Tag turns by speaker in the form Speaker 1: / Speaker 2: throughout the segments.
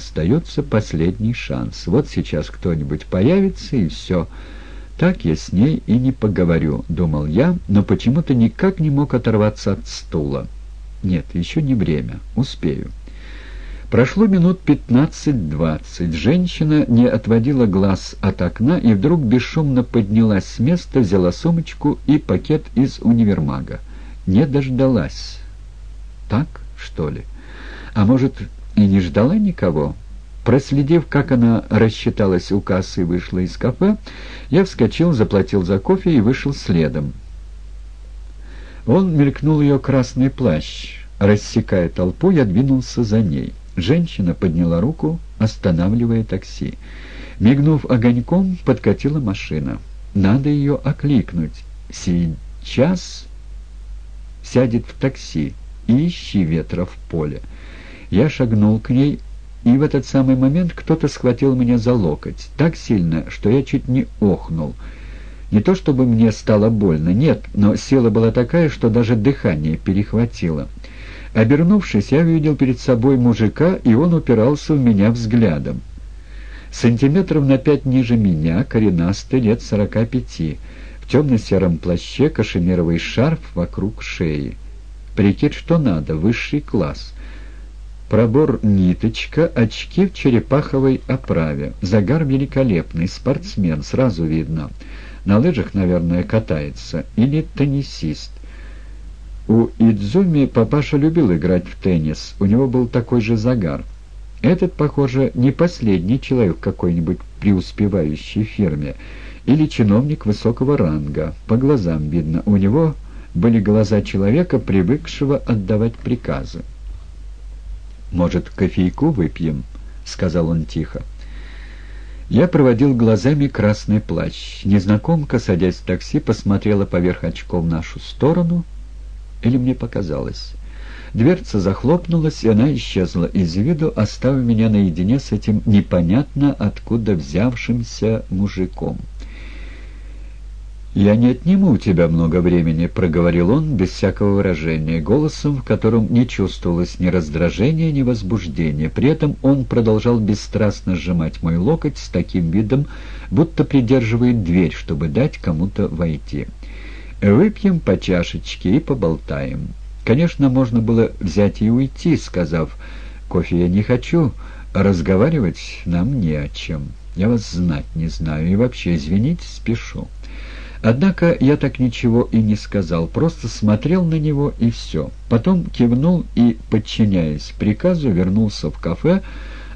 Speaker 1: остается последний шанс. Вот сейчас кто-нибудь появится, и все. Так я с ней и не поговорю, думал я, но почему-то никак не мог оторваться от стула. Нет, еще не время. Успею. Прошло минут пятнадцать-двадцать. Женщина не отводила глаз от окна и вдруг бесшумно поднялась с места, взяла сумочку и пакет из универмага. Не дождалась. Так, что ли? А может, и не ждала никого? Проследив, как она рассчиталась у кассы и вышла из кафе, я вскочил, заплатил за кофе и вышел следом. Он мелькнул ее красный плащ. Рассекая толпу, я двинулся за ней. Женщина подняла руку, останавливая такси. Мигнув огоньком, подкатила машина. Надо ее окликнуть. Сейчас сядет в такси и ищи ветра в поле. Я шагнул к ней, и в этот самый момент кто-то схватил меня за локоть. Так сильно, что я чуть не охнул. Не то чтобы мне стало больно, нет, но сила была такая, что даже дыхание перехватило. Обернувшись, я увидел перед собой мужика, и он упирался в меня взглядом. Сантиметров на пять ниже меня, коренастый, лет сорока пяти, в темно-сером плаще, кашемировый шарф вокруг шеи. Прикид что надо, высший класс. Пробор ниточка, очки в черепаховой оправе. Загар великолепный, спортсмен, сразу видно. На лыжах, наверное, катается. Или теннисист. У Идзуми папаша любил играть в теннис, у него был такой же загар. Этот, похоже, не последний человек какой-нибудь преуспевающей фирме или чиновник высокого ранга. По глазам видно, у него были глаза человека, привыкшего отдавать приказы. «Может, кофейку выпьем?» — сказал он тихо. Я проводил глазами красный плащ. Незнакомка, садясь в такси, посмотрела поверх очков в нашу сторону — или мне показалось? Дверца захлопнулась, и она исчезла из виду, оставив меня наедине с этим непонятно откуда взявшимся мужиком. «Я не отниму у тебя много времени», — проговорил он без всякого выражения, голосом, в котором не чувствовалось ни раздражения, ни возбуждения. При этом он продолжал бесстрастно сжимать мой локоть с таким видом, будто придерживает дверь, чтобы дать кому-то войти. Выпьем по чашечке и поболтаем. Конечно, можно было взять и уйти, сказав, «Кофе я не хочу, разговаривать нам не о чем. Я вас знать не знаю и вообще, извините, спешу». Однако я так ничего и не сказал, просто смотрел на него и все. Потом кивнул и, подчиняясь приказу, вернулся в кафе,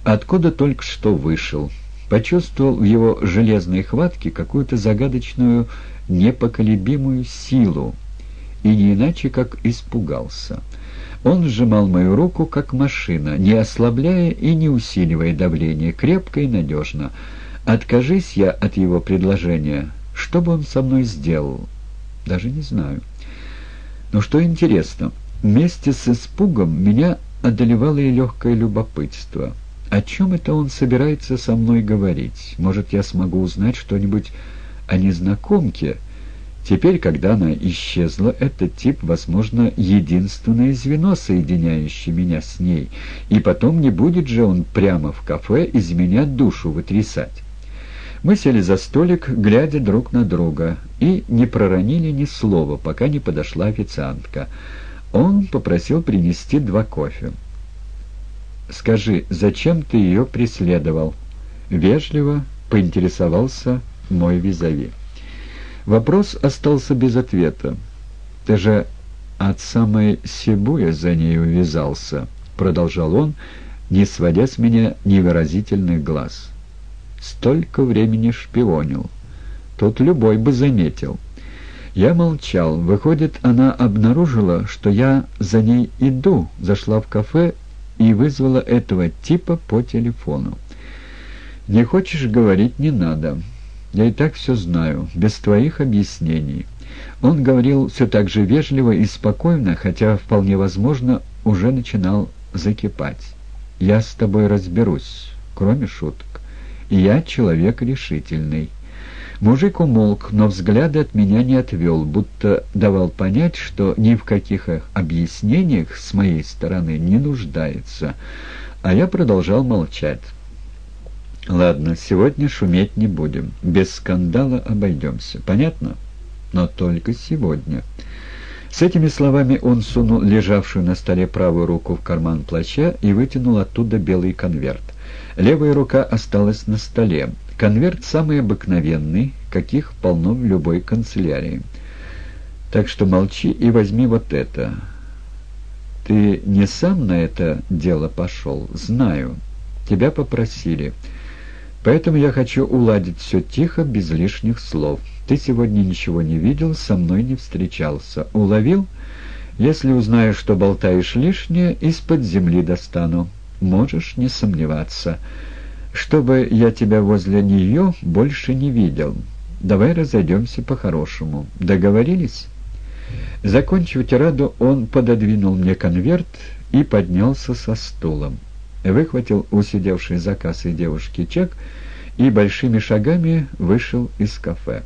Speaker 1: откуда только что вышел. Почувствовал в его железной хватке какую-то загадочную непоколебимую силу, и не иначе как испугался. Он сжимал мою руку, как машина, не ослабляя и не усиливая давление, крепко и надежно. Откажись я от его предложения, что бы он со мной сделал? Даже не знаю. Но что интересно, вместе с испугом меня одолевало и легкое любопытство. О чем это он собирается со мной говорить? Может, я смогу узнать что-нибудь о незнакомке. Теперь, когда она исчезла, этот тип, возможно, единственное звено, соединяющее меня с ней, и потом не будет же он прямо в кафе из меня душу вытрясать. Мы сели за столик, глядя друг на друга, и не проронили ни слова, пока не подошла официантка. Он попросил принести два кофе. «Скажи, зачем ты ее преследовал?» Вежливо поинтересовался мой визави. Вопрос остался без ответа. «Ты же от самой Сибуя за ней увязался», — продолжал он, не сводя с меня невыразительных глаз. «Столько времени шпионил. Тут любой бы заметил». Я молчал. Выходит, она обнаружила, что я за ней иду, зашла в кафе и вызвала этого типа по телефону. «Не хочешь говорить, не надо. Я и так все знаю, без твоих объяснений». Он говорил все так же вежливо и спокойно, хотя, вполне возможно, уже начинал закипать. «Я с тобой разберусь, кроме шуток. Я человек решительный». Мужик умолк, но взгляды от меня не отвел, будто давал понять, что ни в каких объяснениях с моей стороны не нуждается, А я продолжал молчать. «Ладно, сегодня шуметь не будем. Без скандала обойдемся. Понятно? Но только сегодня». С этими словами он сунул лежавшую на столе правую руку в карман плаща и вытянул оттуда белый конверт. Левая рука осталась на столе. Конверт самый обыкновенный, каких полно в любой канцелярии. Так что молчи и возьми вот это. Ты не сам на это дело пошел? Знаю. Тебя попросили. Поэтому я хочу уладить все тихо, без лишних слов. Ты сегодня ничего не видел, со мной не встречался. Уловил? Если узнаю, что болтаешь лишнее, из-под земли достану. Можешь не сомневаться. Чтобы я тебя возле нее больше не видел. Давай разойдемся по-хорошему. Договорились?» Закончив тираду, он пододвинул мне конверт и поднялся со стулом. Выхватил у сидевшей за кассой девушки чек и большими шагами вышел из кафе.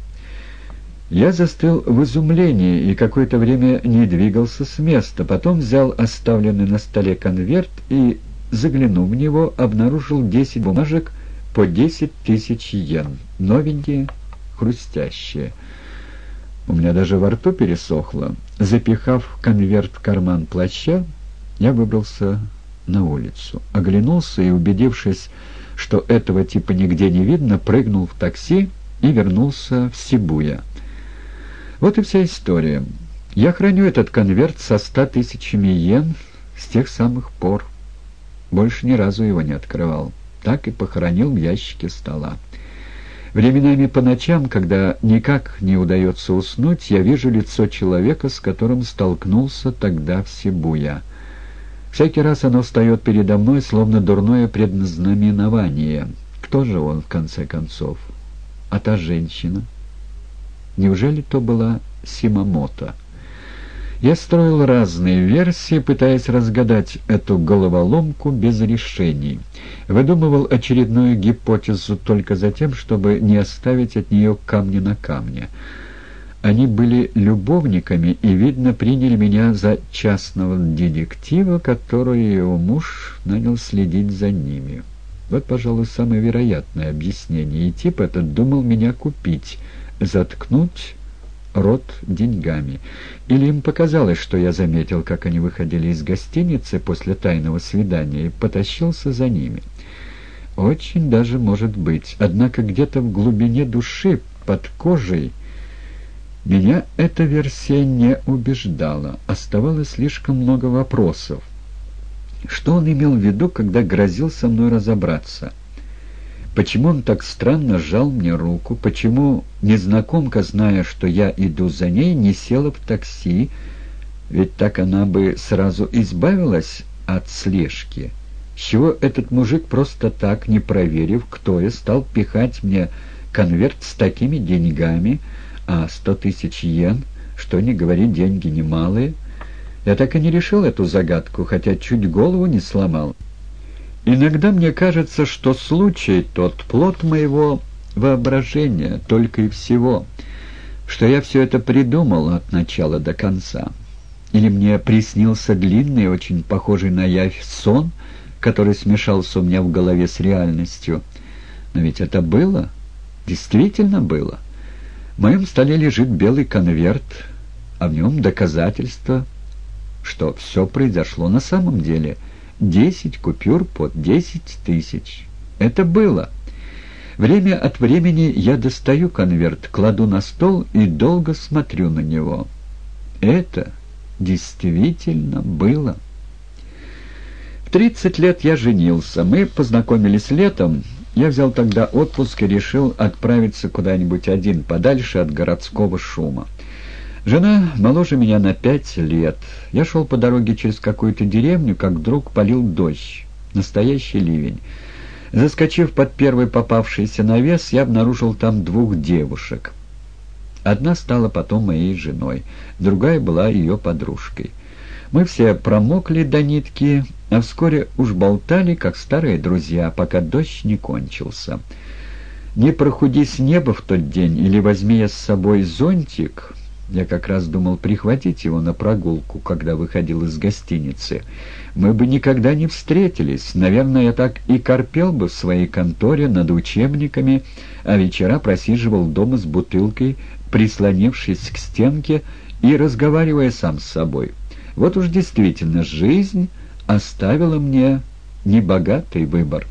Speaker 1: Я застыл в изумлении и какое-то время не двигался с места. Потом взял оставленный на столе конверт и, заглянув в него, обнаружил десять бумажек по десять тысяч йен. Новенькие, хрустящие. У меня даже во рту пересохло. Запихав конверт в карман плаща, я выбрался на улицу. Оглянулся и, убедившись, что этого типа нигде не видно, прыгнул в такси и вернулся в Сибуя. Вот и вся история. Я храню этот конверт со ста тысячами йен с тех самых пор. Больше ни разу его не открывал. Так и похоронил в ящике стола. Временами по ночам, когда никак не удается уснуть, я вижу лицо человека, с которым столкнулся тогда в Сибуя. Всякий раз оно встает передо мной, словно дурное предназнаменование. Кто же он, в конце концов? А та женщина? Неужели то была Симамото? Я строил разные версии, пытаясь разгадать эту головоломку без решений. Выдумывал очередную гипотезу только за тем, чтобы не оставить от нее камни на камне. Они были любовниками и, видно, приняли меня за частного детектива, который его муж нанял следить за ними. Вот, пожалуй, самое вероятное объяснение. И тип этот думал меня купить — заткнуть рот деньгами. Или им показалось, что я заметил, как они выходили из гостиницы после тайного свидания и потащился за ними. Очень даже может быть. Однако где-то в глубине души, под кожей, меня эта версия не убеждала. Оставалось слишком много вопросов. Что он имел в виду, когда грозил со мной разобраться? Почему он так странно сжал мне руку? Почему незнакомка, зная, что я иду за ней, не села в такси? Ведь так она бы сразу избавилась от слежки. С чего этот мужик просто так, не проверив, кто я, стал пихать мне конверт с такими деньгами, а сто тысяч йен, что не говори, деньги немалые? Я так и не решил эту загадку, хотя чуть голову не сломал. Иногда мне кажется, что случай тот плод моего воображения, только и всего, что я все это придумал от начала до конца. Или мне приснился длинный, очень похожий на явь сон, который смешался у меня в голове с реальностью. Но ведь это было, действительно было. В моем столе лежит белый конверт, а в нем доказательство, что все произошло на самом деле — Десять купюр под десять тысяч. Это было. Время от времени я достаю конверт, кладу на стол и долго смотрю на него. Это действительно было. В тридцать лет я женился. Мы познакомились летом. Я взял тогда отпуск и решил отправиться куда-нибудь один, подальше от городского шума. Жена моложе меня на пять лет. Я шел по дороге через какую-то деревню, как вдруг полил дождь. Настоящий ливень. Заскочив под первый попавшийся навес, я обнаружил там двух девушек. Одна стала потом моей женой, другая была ее подружкой. Мы все промокли до нитки, а вскоре уж болтали, как старые друзья, пока дождь не кончился. Не прохудись небо в тот день или возьми я с собой зонтик, Я как раз думал прихватить его на прогулку, когда выходил из гостиницы. Мы бы никогда не встретились. Наверное, я так и корпел бы в своей конторе над учебниками, а вечера просиживал дома с бутылкой, прислонившись к стенке и разговаривая сам с собой. Вот уж действительно жизнь оставила мне небогатый выбор.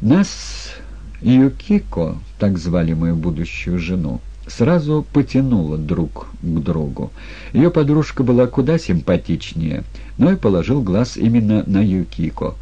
Speaker 1: Нас Юкико, так звали мою будущую жену, сразу потянула друг к другу. Ее подружка была куда симпатичнее, но и положил глаз именно на Юкико.